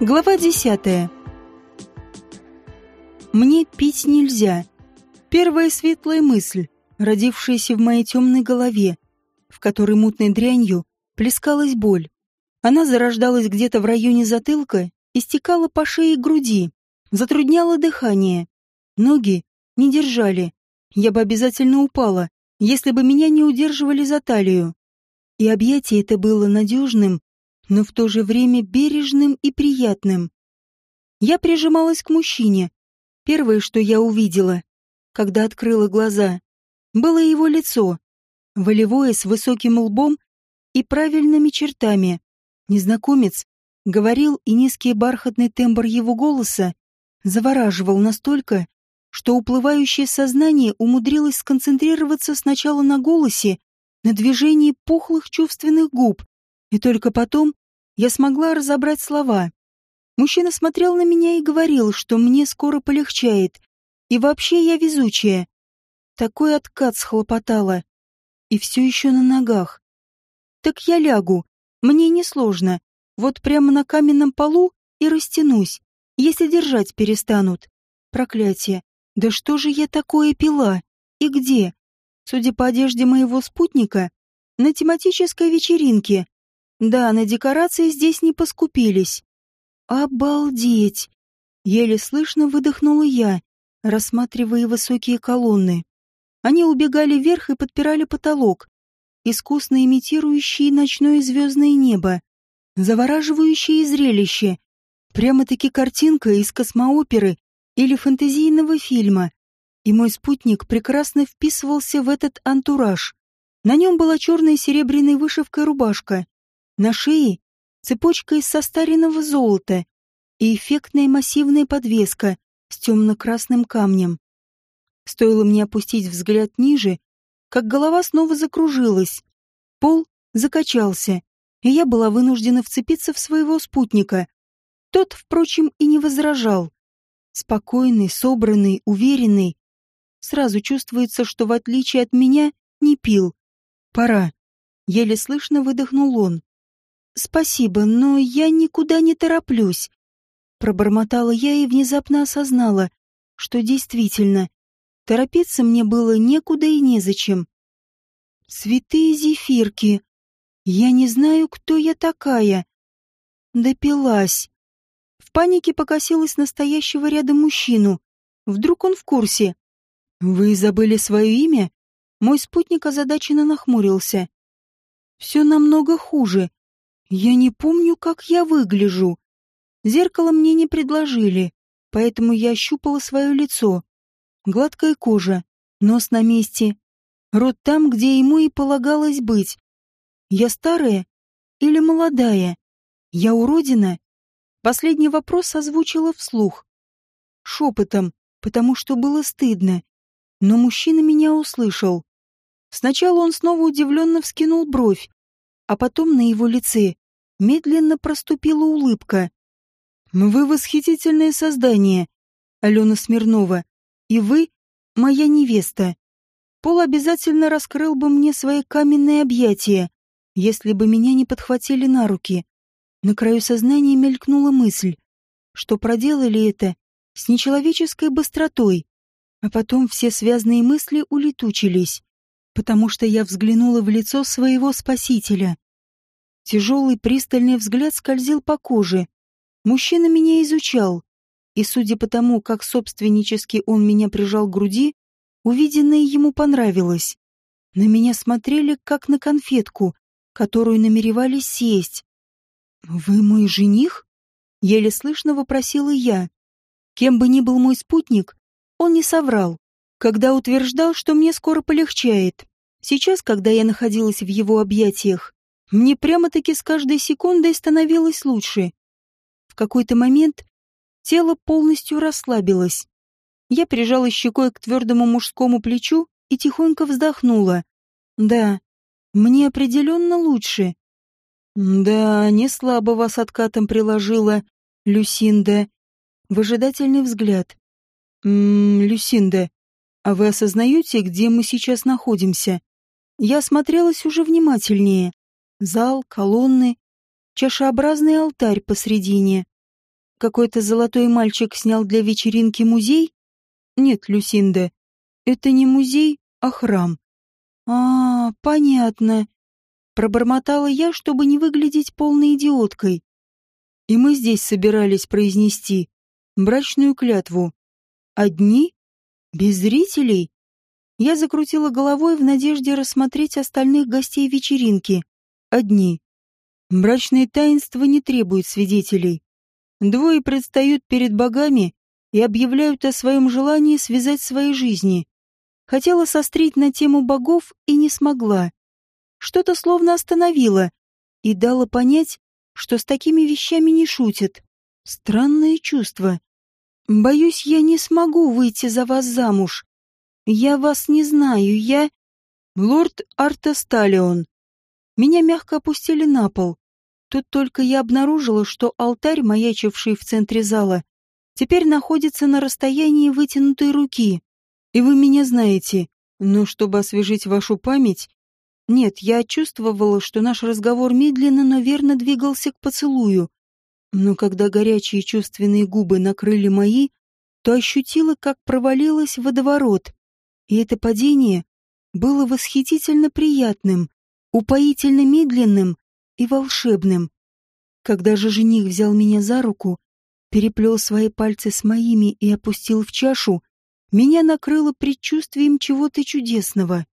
Глава десятая. Мне пить нельзя. Первая светлая мысль, родившаяся в моей темной голове, в которой мутной дрянью плескалась боль. Она зарождалась где-то в районе затылка и стекала по шее и груди, затрудняла дыхание. Ноги не держали. Я бы обязательно упала, если бы меня не удерживали за талию. И объятие это было надежным, но в то же время бережным и приятным. Я прижималась к мужчине. Первое, что я увидела, когда открыла глаза, было его лицо, волевое с высоким лбом и правильными чертами. Незнакомец говорил, и низкий бархатный тембр его голоса завораживал настолько, что уплывающее сознание умудрилось сконцентрироваться сначала на голосе, на движении пухлых чувственных губ, и только потом я смогла разобрать слова. Мужчина смотрел на меня и говорил, что мне скоро полегчает, и вообще я везучая. Такой откат схлопотала. И все еще на ногах. Так я лягу, мне несложно. Вот прямо на каменном полу и растянусь, если держать перестанут. Проклятие. Да что же я такое пила? И где? Судя по одежде моего спутника, на тематической вечеринке. Да, на декорации здесь не поскупились. Обалдеть! Еле слышно выдохнула я, рассматривая высокие колонны. Они убегали вверх и подпирали потолок, искусно имитирующие ночное звездное небо. Завораживающее зрелище. Прямо-таки картинка из космооперы или фэнтезийного фильма. И мой спутник прекрасно вписывался в этот антураж. На нем была черная серебряная вышивка рубашка, на шее цепочка из состаренного золота и эффектная массивная подвеска с темно-красным камнем. Стоило мне опустить взгляд ниже, как голова снова закружилась. Пол закачался, и я была вынуждена вцепиться в своего спутника. Тот, впрочем, и не возражал. Спокойный, собранный, уверенный. Сразу чувствуется, что в отличие от меня не пил. Пора. Еле слышно выдохнул он. «Спасибо, но я никуда не тороплюсь», — пробормотала я и внезапно осознала, что действительно, торопиться мне было некуда и незачем. «Святые зефирки! Я не знаю, кто я такая!» Допилась. В панике покосилась настоящего рядом мужчину. Вдруг он в курсе. «Вы забыли свое имя?» Мой спутник озадаченно нахмурился. «Все намного хуже. Я не помню, как я выгляжу. Зеркало мне не предложили, поэтому я ощупала свое лицо. Гладкая кожа, нос на месте, рот там, где ему и полагалось быть. Я старая или молодая? Я уродина? Последний вопрос озвучила вслух. Шепотом, потому что было стыдно. Но мужчина меня услышал. Сначала он снова удивленно вскинул бровь, а потом на его лице медленно проступила улыбка. «Вы восхитительное создание, Алена Смирнова, и вы — моя невеста. Пол обязательно раскрыл бы мне свои каменные объятия, если бы меня не подхватили на руки. На краю сознания мелькнула мысль, что проделали это с нечеловеческой быстротой, а потом все связанные мысли улетучились потому что я взглянула в лицо своего спасителя. Тяжелый пристальный взгляд скользил по коже. Мужчина меня изучал, и, судя по тому, как собственнически он меня прижал к груди, увиденное ему понравилось. На меня смотрели, как на конфетку, которую намеревались съесть. «Вы мой жених?» — еле слышно вопросила я. Кем бы ни был мой спутник, он не соврал когда утверждал, что мне скоро полегчает. Сейчас, когда я находилась в его объятиях, мне прямо-таки с каждой секундой становилось лучше. В какой-то момент тело полностью расслабилось. Я прижала щекой к твердому мужскому плечу и тихонько вздохнула. Да, мне определенно лучше. Да, не слабо вас откатом приложила, Люсинда. Выжидательный взгляд. Ммм, Люсинда, а вы осознаете, где мы сейчас находимся? Я осмотрелась уже внимательнее. Зал, колонны, чашеобразный алтарь посредине. какой-то золотой мальчик снял для вечеринки музей? Нет, Люсинда, это не музей, а храм. А, понятно. Пробормотала я, чтобы не выглядеть полной идиоткой. И мы здесь собирались произнести брачную клятву. Одни? Без зрителей? Я закрутила головой в надежде рассмотреть остальных гостей вечеринки. Одни. Брачные таинства не требуют свидетелей. Двое предстают перед богами и объявляют о своем желании связать свои жизни. Хотела сострить на тему богов и не смогла. Что-то словно остановило и дало понять, что с такими вещами не шутят. Странное чувство. Боюсь, я не смогу выйти за вас замуж. Я вас не знаю, я... Лорд Артасталион. Меня мягко опустили на пол. Тут только я обнаружила, что алтарь, маячивший в центре зала, теперь находится на расстоянии вытянутой руки. И вы меня знаете. Но чтобы освежить вашу память... Нет, я чувствовала, что наш разговор медленно, но верно двигался к поцелую. Но когда горячие чувственные губы накрыли мои, то ощутила, как провалилась в водоворот. И это падение было восхитительно приятным, упоительно медленным и волшебным. Когда же жених взял меня за руку, переплел свои пальцы с моими и опустил в чашу, меня накрыло предчувствием чего-то чудесного.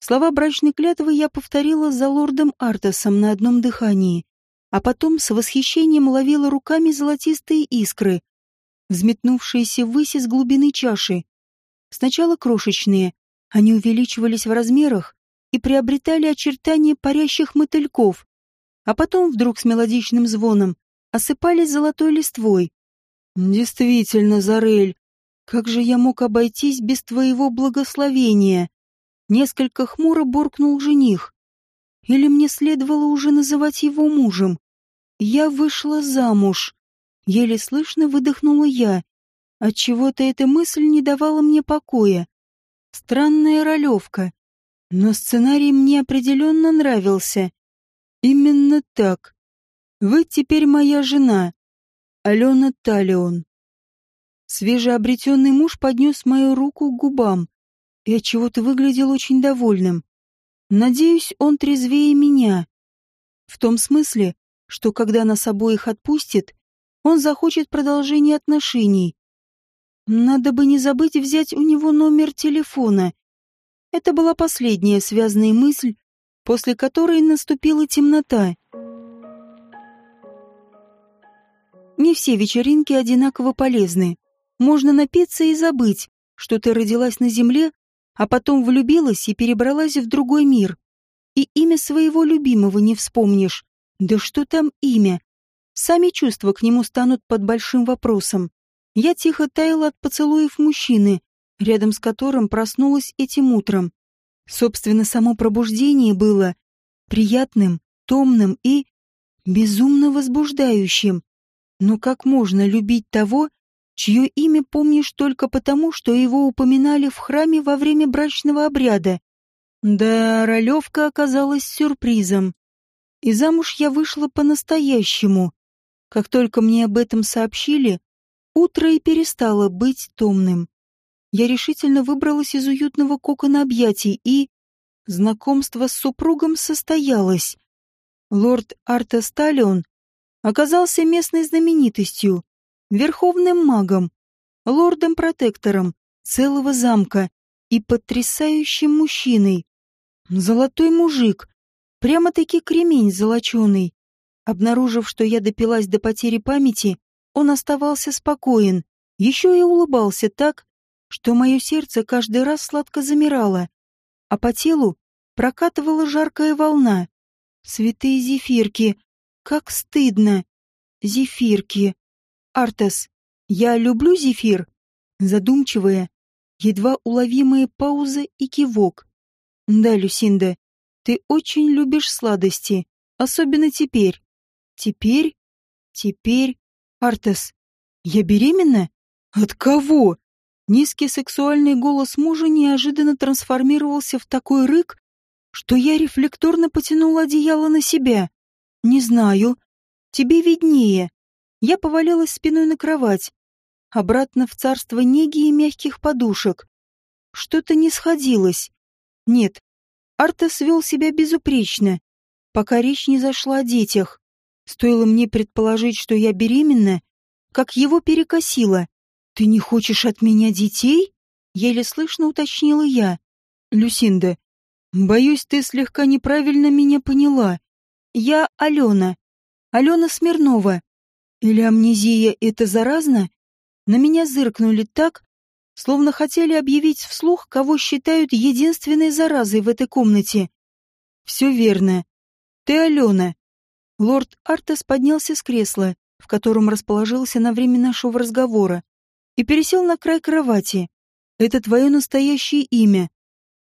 Слова брачной клятвы я повторила за лордом Артасом на одном дыхании, а потом с восхищением ловила руками золотистые искры, взметнувшиеся ввысь из глубины чаши. Сначала крошечные, они увеличивались в размерах и приобретали очертания парящих мотыльков, а потом вдруг с мелодичным звоном осыпались золотой листвой. «Действительно, Зарель, как же я мог обойтись без твоего благословения?» Несколько хмуро буркнул жених. Или мне следовало уже называть его мужем? Я вышла замуж. Еле слышно выдохнула я, Отчего-то эта мысль не давала мне покоя. Странная ролевка. Но сценарий мне определенно нравился. Именно так. Вы теперь моя жена, Алена Талион. Свежеобретенный муж поднес мою руку к губам и отчего-то выглядел очень довольным. Надеюсь, он трезвее меня. В том смысле, что когда нас обоих отпустит, он захочет продолжения отношений, надо бы не забыть взять у него номер телефона. Это была последняя связанная мысль, после которой наступила темнота. Не все вечеринки одинаково полезны. Можно напиться и забыть, что ты родилась на земле, а потом влюбилась и перебралась в другой мир. И имя своего любимого не вспомнишь. Да что там имя? Сами чувства к нему станут под большим вопросом. Я тихо таяла от поцелуев мужчины, рядом с которым проснулась этим утром. Собственно, само пробуждение было приятным, томным и безумно возбуждающим. Но как можно любить того, чье имя помнишь только потому, что его упоминали в храме во время брачного обряда? Да, ролевка оказалась сюрпризом. И замуж я вышла по-настоящему. Как только мне об этом сообщили, Утро и перестало быть томным. Я решительно выбралась из уютного кокона объятий и... Знакомство с супругом состоялось. Лорд Арта Сталион оказался местной знаменитостью, верховным магом, лордом-протектором целого замка и потрясающим мужчиной. Золотой мужик, прямо-таки кремень золоченый. Обнаружив, что я допилась до потери памяти, он оставался спокоен, еще и улыбался так, что мое сердце каждый раз сладко замирало, а по телу прокатывала жаркая волна. Святые зефирки, как стыдно. Зефирки. Артас, я люблю зефир. Задумчивая, едва уловимая пауза и кивок. Да, Люсинда, ты очень любишь сладости, особенно теперь. Теперь, теперь Артес, я беременна? От кого? Низкий сексуальный голос мужа неожиданно трансформировался в такой рык, что я рефлекторно потянула одеяло на себя. Не знаю. Тебе виднее. я повалилась спиной на кровать, обратно в царство неги и мягких подушек. Что-то не сходилось. Нет, Артес вел себя безупречно, пока речь не зашла о детях. Стоило мне предположить, что я беременна, как его перекосило. «Ты не хочешь от меня детей?» — еле слышно уточнила я. «Люсинда, боюсь, ты слегка неправильно меня поняла. Я Алена. Алена Смирнова. Или амнезия — это заразно?» На меня зыркнули так, словно хотели объявить вслух, кого считают единственной заразой в этой комнате. «Все верно. Ты Алена». Лорд Артес поднялся с кресла, в котором расположился на время нашего разговора, и пересел на край кровати. «Это твое настоящее имя.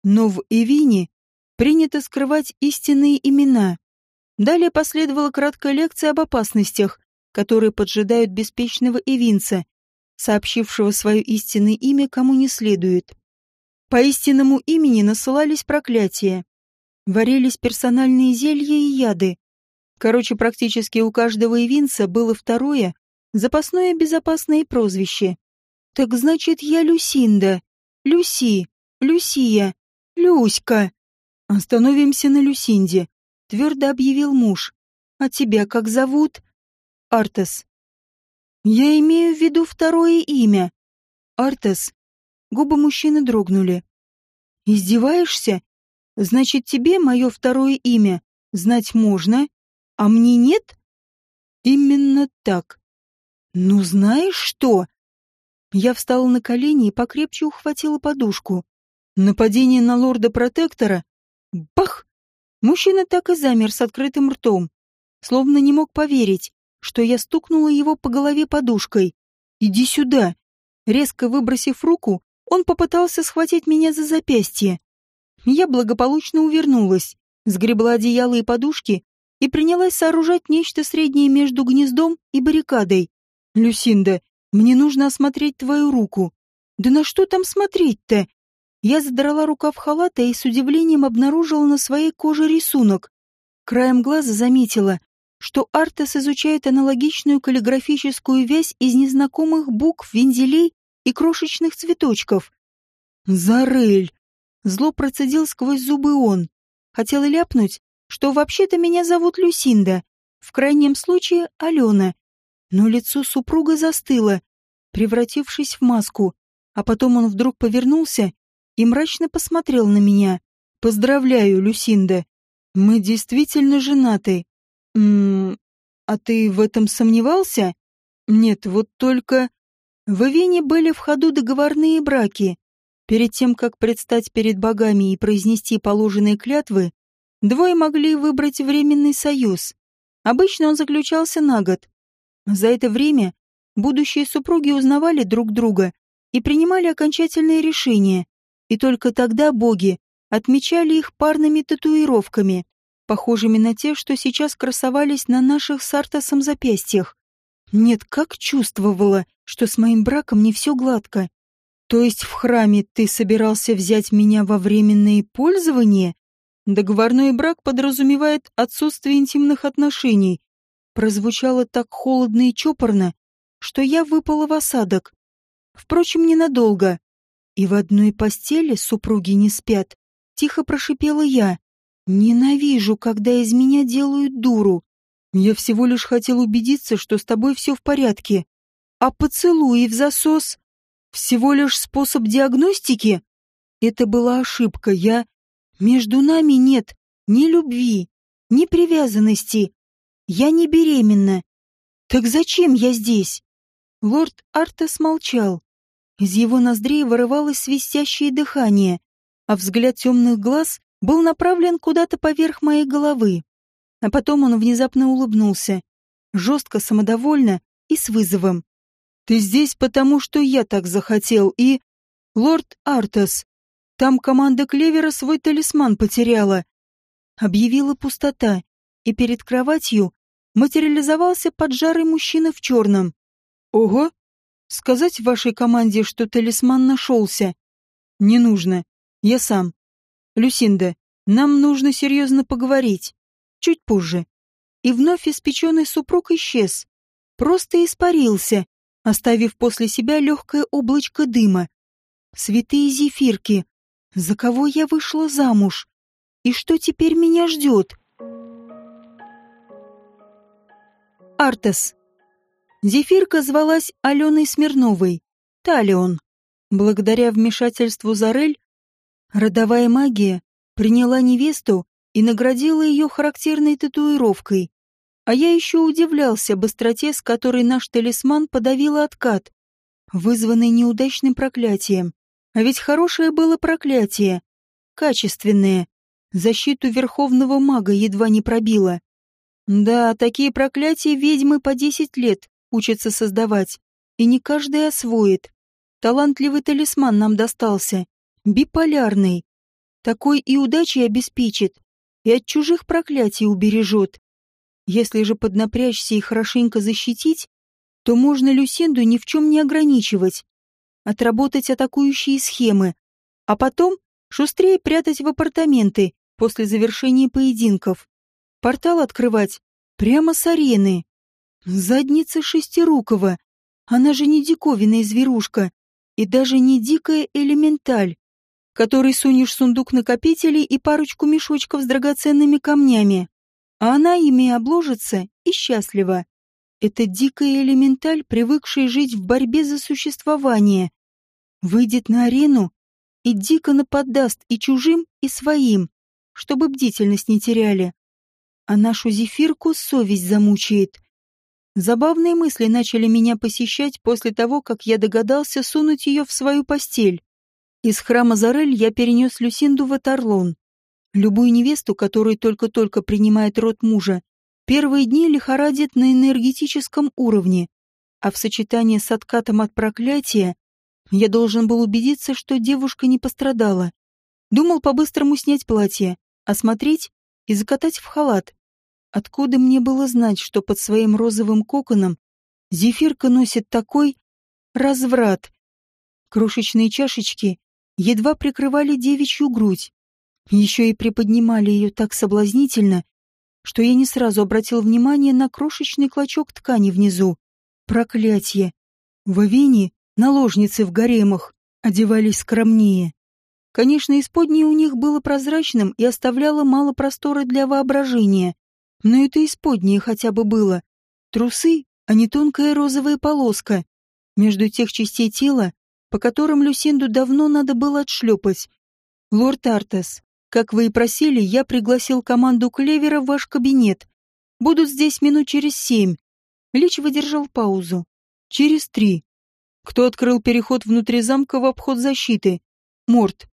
Но в Эвине принято скрывать истинные имена». Далее последовала краткая лекция об опасностях, которые поджидают беспечного эвинца, сообщившего свое истинное имя кому не следует. По истинному имени насылались проклятия. Варились персональные зелья и яды. Короче, практически у каждого ивинца было второе, запасное безопасное прозвище. Так значит, я Люсинда, Люси, Люсия, Люська. Остановимся на Люсинде, твердо объявил муж. А тебя как зовут? Артес. Я имею в виду второе имя. Артес. Губы мужчины дрогнули. Издеваешься? Значит, тебе мое второе имя знать можно, а мне нет? Именно так. Ну, знаешь что? Я встала на колени и покрепче ухватила подушку. Нападение на лорда-протектора? Бах! Мужчина так и замер с открытым ртом, словно не мог поверить, что я стукнула его по голове подушкой. «Иди сюда!» Резко выбросив руку, он попытался схватить меня за запястье. Я благополучно увернулась, сгребла одеяло и подушки и принялась сооружать нечто среднее между гнездом и баррикадой. «Люсинда, мне нужно осмотреть твою руку». «Да на что там смотреть-то?» Я задрала рукав халата и с удивлением обнаружила на своей коже рисунок. Краем глаза заметила, что Артес изучает аналогичную каллиграфическую вязь из незнакомых букв, вензелей и крошечных цветочков. «Зарель!» — зло процедил сквозь зубы он. Хотел ляпнуть, что вообще-то меня зовут Люсинда, в крайнем случае Алена. Но лицо супруга застыло, превратившись в маску, а потом он вдруг повернулся и мрачно посмотрел на меня. «Поздравляю, Люсинда, мы действительно женаты». «Ммм, а ты в этом сомневался?» «Нет, вот только...» В Ивене были в ходу договорные браки. Перед тем, как предстать перед богами и произнести положенные клятвы, двое могли выбрать временный союз. Обычно он заключался на год. За это время будущие супруги узнавали друг друга и принимали окончательные решения, и только тогда боги отмечали их парными татуировками похожими на те, что сейчас красовались на наших с Артасом запястьях. Нет, как чувствовала, что с моим браком не все гладко. То есть в храме ты собирался взять меня во временное пользование? Договорной брак подразумевает отсутствие интимных отношений. Прозвучало так холодно и чопорно, что я выпала в осадок. Впрочем, ненадолго. И в одной постели супруги не спят. Тихо прошипела я. Ненавижу, когда из меня делают дуру. Я всего лишь хотел убедиться, что с тобой все в порядке. А поцелуи в засос — всего лишь способ диагностики? Это была ошибка. Я... Между нами нет ни любви, ни привязанности. Я не беременна. Так зачем я здесь? Лорд Артес молчал. Из его ноздрей вырывалось свистящее дыхание, а взгляд темных глаз был направлен куда-то поверх моей головы. А потом он внезапно улыбнулся, жестко, самодовольно и с вызовом. «Ты здесь, потому что я так захотел, и... Лорд Артас, там команда Клевера свой талисман потеряла». Объявила пустота, и перед кроватью материализовался поджарый мужчина в черном. «Ого! Сказать вашей команде, что талисман нашелся?» «Не нужно. Я сам. «Люсинда, нам нужно серьезно поговорить. Чуть позже». И вновь испеченный супруг исчез. просто испарился, оставив после себя легкое облачко дыма. Святые зефирки, за кого я вышла замуж? И что теперь меня ждет? Артес. Зефирка звалась Аленой Смирновой, Талион. Благодаря вмешательству Зарель, родовая магия приняла невесту и наградила ее характерной татуировкой. А я еще удивлялся быстроте, с которой наш талисман подавил откат, вызванный неудачным проклятием. А ведь хорошее было проклятие, качественное. Защиту верховного мага едва не пробило. Да, такие проклятия ведьмы по десять лет учатся создавать, и не каждый освоит. Талантливый талисман нам достался, биполярный. Такой и удачи обеспечит, и от чужих проклятий убережет. Если же поднапрячься и хорошенько защитить, то можно Люсинду ни в чем не ограничивать, отработать атакующие схемы, а потом шустрее прятать в апартаменты после завершения поединков. Портал открывать прямо с арены. Задница Шестирукова. Она же не диковинная зверушка и даже не дикая элементаль, который сунешь сундук накопителей и парочку мешочков с драгоценными камнями. А она ими обложится и счастлива. Это дикая элементаль, привыкшая жить в борьбе за существование. Выйдет на арену и дико нападаст и чужим, и своим, чтобы бдительность не теряли а нашу зефирку совесть замучает. Забавные мысли начали меня посещать после того, как я догадался сунуть ее в свою постель. Из храма Зарель я перенес Люсинду в Атарлон. Любую невесту, которая только-только принимает род мужа, первые дни лихорадит на энергетическом уровне, а в сочетании с откатом от проклятия я должен был убедиться, что девушка не пострадала. Думал по-быстрому снять платье, осмотреть и закатать в халат. Откуда мне было знать, что под своим розовым коконом зефирка носит такой разврат? Крошечные чашечки едва прикрывали девичью грудь, еще и приподнимали ее так соблазнительно, что я не сразу обратил внимание на крошечный клочок ткани внизу. Проклятье! В Авине наложницы в гаремах одевались скромнее. Конечно, исподнее у них было прозрачным и оставляло мало простора для воображения. Но это исподнее хотя бы было. Трусы, а не тонкая розовая полоска. Между тех частей тела, по которым Люсинду давно надо было отшлепать. Лорд Артес, как вы и просили, я пригласил команду Клевера в ваш кабинет. Будут здесь минут через семь. Лич выдержал паузу. Через три. Кто открыл переход внутри замка в обход защиты? Морт.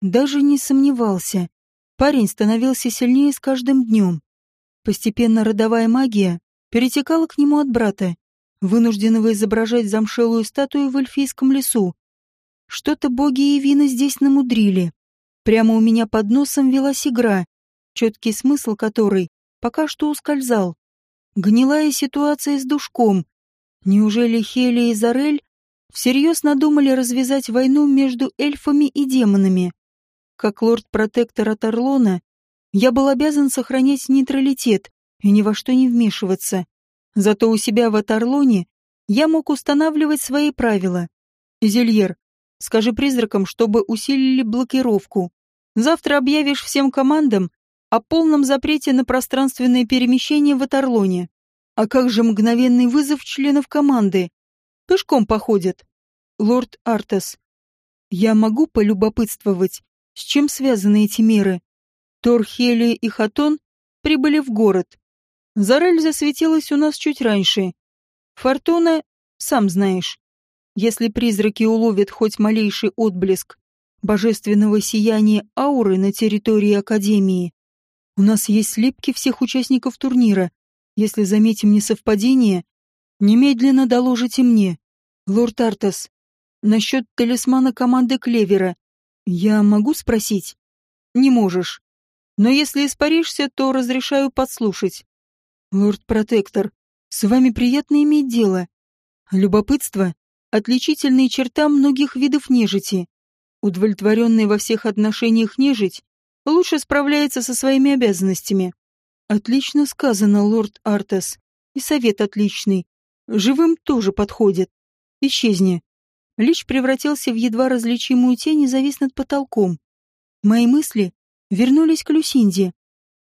Даже не сомневался. Парень становился сильнее с каждым днем. Постепенно родовая магия перетекала к нему от брата, вынужденного изображать замшелую статую в эльфийском лесу. Что-то боги и вина здесь намудрили. Прямо у меня под носом велась игра, четкий смысл которой пока что ускользал. Гнилая ситуация с душком. Неужели Хели и Зарель всерьез надумали развязать войну между эльфами и демонами? Как лорд-протектор от Орлона, я был обязан сохранять нейтралитет и ни во что не вмешиваться. Зато у себя в Атарлоне я мог устанавливать свои правила. Зельер, скажи призракам, чтобы усилили блокировку. Завтра объявишь всем командам о полном запрете на пространственное перемещение в Атарлоне. А как же мгновенный вызов членов команды? Пешком походят. Лорд Артес, я могу полюбопытствовать, с чем связаны эти меры? Тор, Хели и Хатон прибыли в город. Зарель засветилась у нас чуть раньше. Фортуна, сам знаешь. Если призраки уловят хоть малейший отблеск божественного сияния ауры на территории Академии, у нас есть слепки всех участников турнира. Если заметим несовпадение, немедленно доложите мне. Лорд Артас, насчет талисмана команды Клевера. Я могу спросить? Не можешь. Но если испаришься, то разрешаю подслушать. Лорд-протектор, с вами приятно иметь дело. Любопытство — отличительная черта многих видов нежити. Удовлетворенный во всех отношениях нежить лучше справляется со своими обязанностями. Отлично сказано, лорд Артес. И совет отличный. Живым тоже подходит. Исчезни. Лич превратился в едва различимую тень и завис над потолком. Мои мысли вернулись к Люсинде.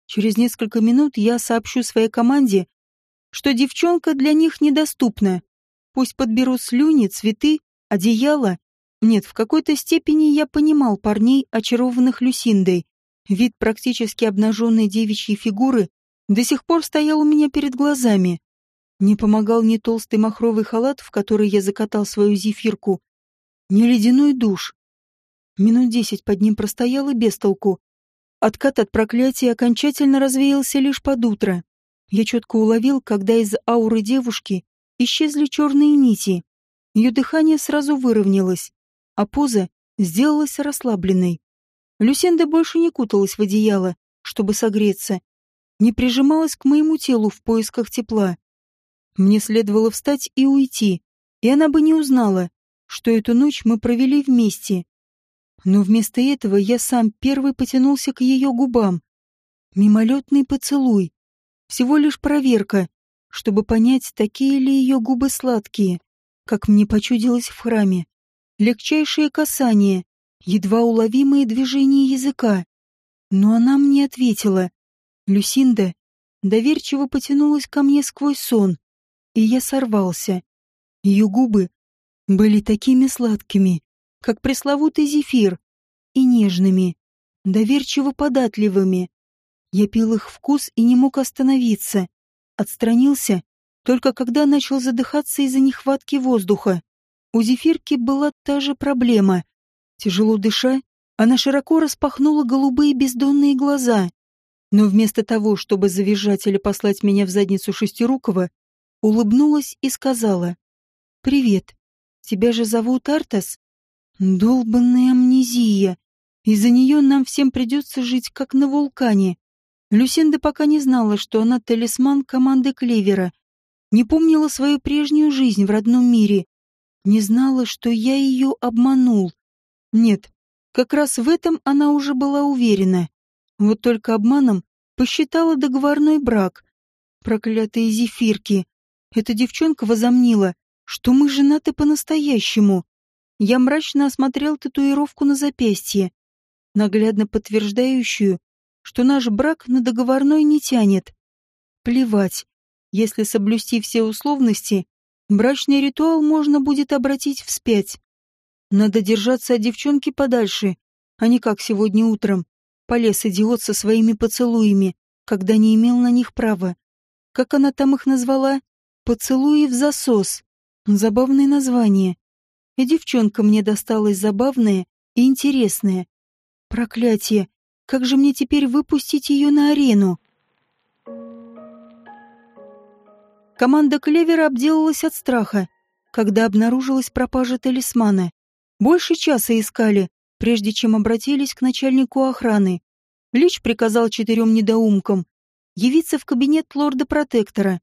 Через несколько минут я сообщу своей команде, что девчонка для них недоступна. Пусть подберут слюни, цветы, одеяло. Нет, в какой-то степени я понимал парней, очарованных Люсиндой. Вид практически обнаженной девичьей фигуры до сих пор стоял у меня перед глазами. Не помогал ни толстый махровый халат, в который я закатал свою зефирку, ни ледяной душ. Минут десять под ним простоял и без толку. Откат от проклятия окончательно развеялся лишь под утро. Я четко уловил, когда из ауры девушки исчезли черные нити. Ее дыхание сразу выровнялось, а поза сделалась расслабленной. Люсенда больше не куталась в одеяло, чтобы согреться, не прижималась к моему телу в поисках тепла. Мне следовало встать и уйти, и она бы не узнала, что эту ночь мы провели вместе. Но вместо этого я сам первый потянулся к ее губам. Мимолетный поцелуй. Всего лишь проверка, чтобы понять, такие ли ее губы сладкие, как мне почудилось в храме. Легчайшее касание, едва уловимые движения языка. Но она мне ответила. Люсинда доверчиво потянулась ко мне сквозь сон, и я сорвался. Ее губы были такими сладкими, как пресловутый зефир, и нежными, доверчиво податливыми. Я пил их вкус и не мог остановиться. Отстранился, только когда начал задыхаться из-за нехватки воздуха. У зефирки была та же проблема. Тяжело дыша, она широко распахнула голубые бездонные глаза. Но вместо того, чтобы завизжать или послать меня в задницу Шестирукова, улыбнулась и сказала «Привет». Тебя же зовут Артас? Долбанная амнезия. Из-за нее нам всем придется жить как на вулкане. Люсинда пока не знала, что она талисман команды Клевера. Не помнила свою прежнюю жизнь в родном мире. Не знала, что я ее обманул. Нет, как раз в этом она уже была уверена. Вот только обманом посчитала договорной брак. Проклятые зефирки. Эта девчонка возомнила, что мы женаты по-настоящему. Я мрачно осмотрел татуировку на запястье, наглядно подтверждающую, что наш брак на договорной не тянет. Плевать, если соблюсти все условности, брачный ритуал можно будет обратить вспять. Надо держаться от девчонки подальше, а не как сегодня утром. Полез идиот со своими поцелуями, когда не имел на них права. Как она там их назвала? Поцелуи в засос. Забавное название. И девчонка мне досталась забавная и интересная. Проклятие! Как же мне теперь выпустить ее на арену? Команда Клевера обделалась от страха, когда обнаружилась пропажа талисмана. Больше часа искали, прежде чем обратились к начальнику охраны. Лич приказал четырем недоумкам явиться в кабинет лорда-протектора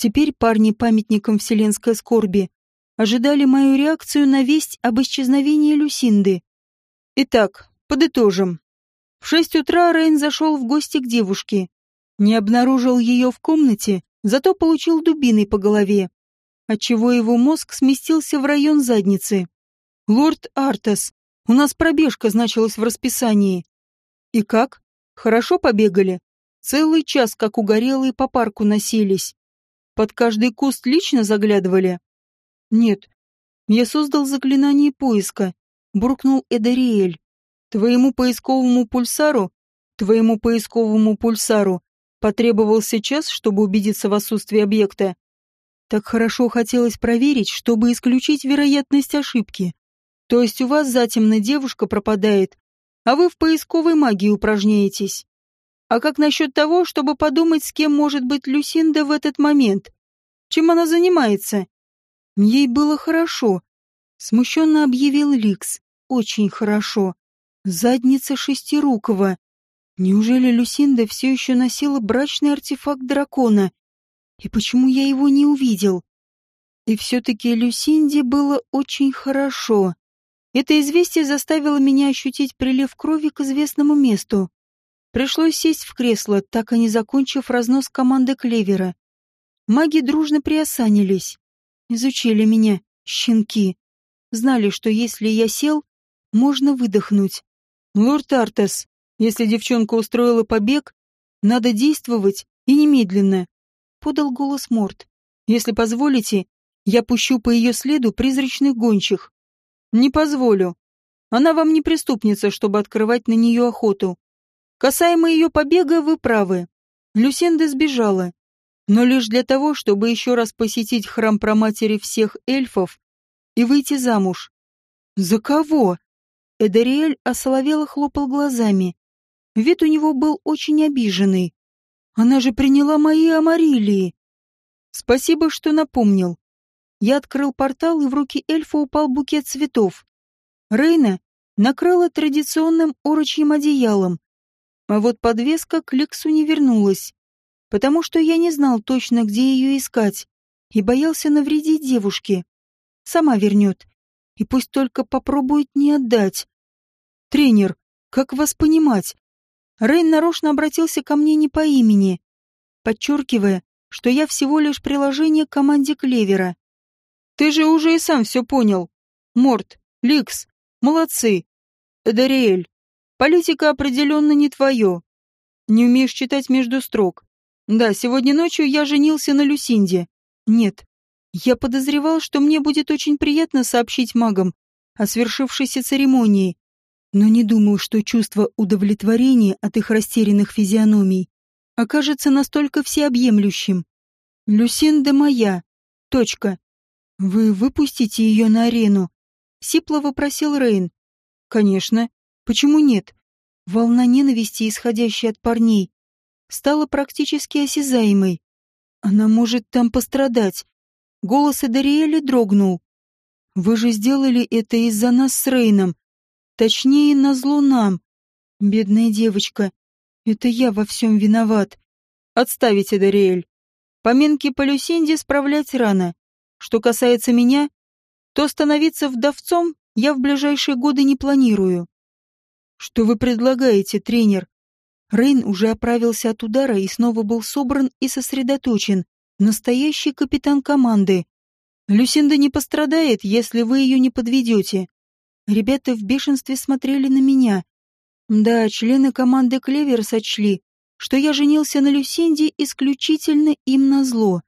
Теперь парни памятником вселенской скорби ожидали мою реакцию на весть об исчезновении Люсинды. Итак, подытожим. В шесть утра Рейн зашел в гости к девушке. Не обнаружил ее в комнате, зато получил дубиной по голове, отчего его мозг сместился в район задницы. «Лорд Артас, у нас пробежка значилась в расписании». «И как? Хорошо побегали?» Целый час, как угорелые, по парку носились. Под каждый куст лично заглядывали? Нет. Я создал заклинание поиска, буркнул Эдариэль. Твоему поисковому пульсару, твоему поисковому пульсару потребовался час, чтобы убедиться в отсутствии объекта. Так хорошо хотелось проверить, чтобы исключить вероятность ошибки. То есть у вас затемно девушка пропадает, а вы в поисковой магии упражняетесь. А как насчет того, чтобы подумать, с кем может быть Люсинда в этот момент? Чем она занимается? Ей было хорошо. Смущенно объявил Ликс. Очень хорошо. Задница Шестирукова. Неужели Люсинда все еще носила брачный артефакт дракона? И почему я его не увидел? И все-таки Люсинде было очень хорошо. Это известие заставило меня ощутить прилив крови к известному месту. Пришлось сесть в кресло, так и не закончив разнос команды Клевера. Маги дружно приосанились, Изучили меня, щенки. Знали, что если я сел, можно выдохнуть. Лорд Артес, если девчонка устроила побег, надо действовать и немедленно. Подал голос Морт. Если позволите, я пущу по ее следу призрачных гончих. Не позволю. Она вам не преступница, чтобы открывать на нее охоту. Касаемо ее побега, вы правы. Люсенда сбежала. Но лишь для того, чтобы еще раз посетить храм проматери всех эльфов и выйти замуж. За кого? Эдариэль осоловело хлопал глазами. Вид у него был очень обиженный. Она же приняла мои амарилии. Спасибо, что напомнил. Я открыл портал, и в руки эльфа упал букет цветов. Рейна накрыла традиционным орочьим одеялом, а вот подвеска к Лексу не вернулась, потому что я не знал точно, где ее искать, и боялся навредить девушке. Сама вернет, и пусть только попробует не отдать. «Тренер, как вас понимать?» Рейн нарочно обратился ко мне не по имени, подчеркивая, что я всего лишь приложение к команде Клевера. «Ты же уже и сам все понял. Морт, Ликс, молодцы. Дариэль, Политика определенно не твое. Не умеешь читать между строк. Да, сегодня ночью я женился на Люсинде. Нет. Я подозревал, что мне будет очень приятно сообщить магам о свершившейся церемонии, но не думал, что чувство удовлетворения от их растерянных физиономий окажется настолько всеобъемлющим. Люсинда моя. Точка. Вы выпустите ее на арену? Сипло вопросил Рейн. Конечно. Почему нет? Волна ненависти, исходящая от парней, стала практически осязаемой. Она может там пострадать. Голос Эдариэля дрогнул. Вы же сделали это из-за нас с Рейном. Точнее, назло нам. Бедная девочка. Это я во всем виноват. Отставить, Эдариэль. Поминки по Люсинде справлять рано. Что касается меня, то становиться вдовцом я в ближайшие годы не планирую. «Что вы предлагаете, тренер?» Рейн уже оправился от удара и снова был собран и сосредоточен. Настоящий капитан команды. Люсинда не пострадает, если вы ее не подведете. Ребята в бешенстве смотрели на меня. Да, члены команды Клевер сочли, что я женился на Люсинде исключительно им на зло.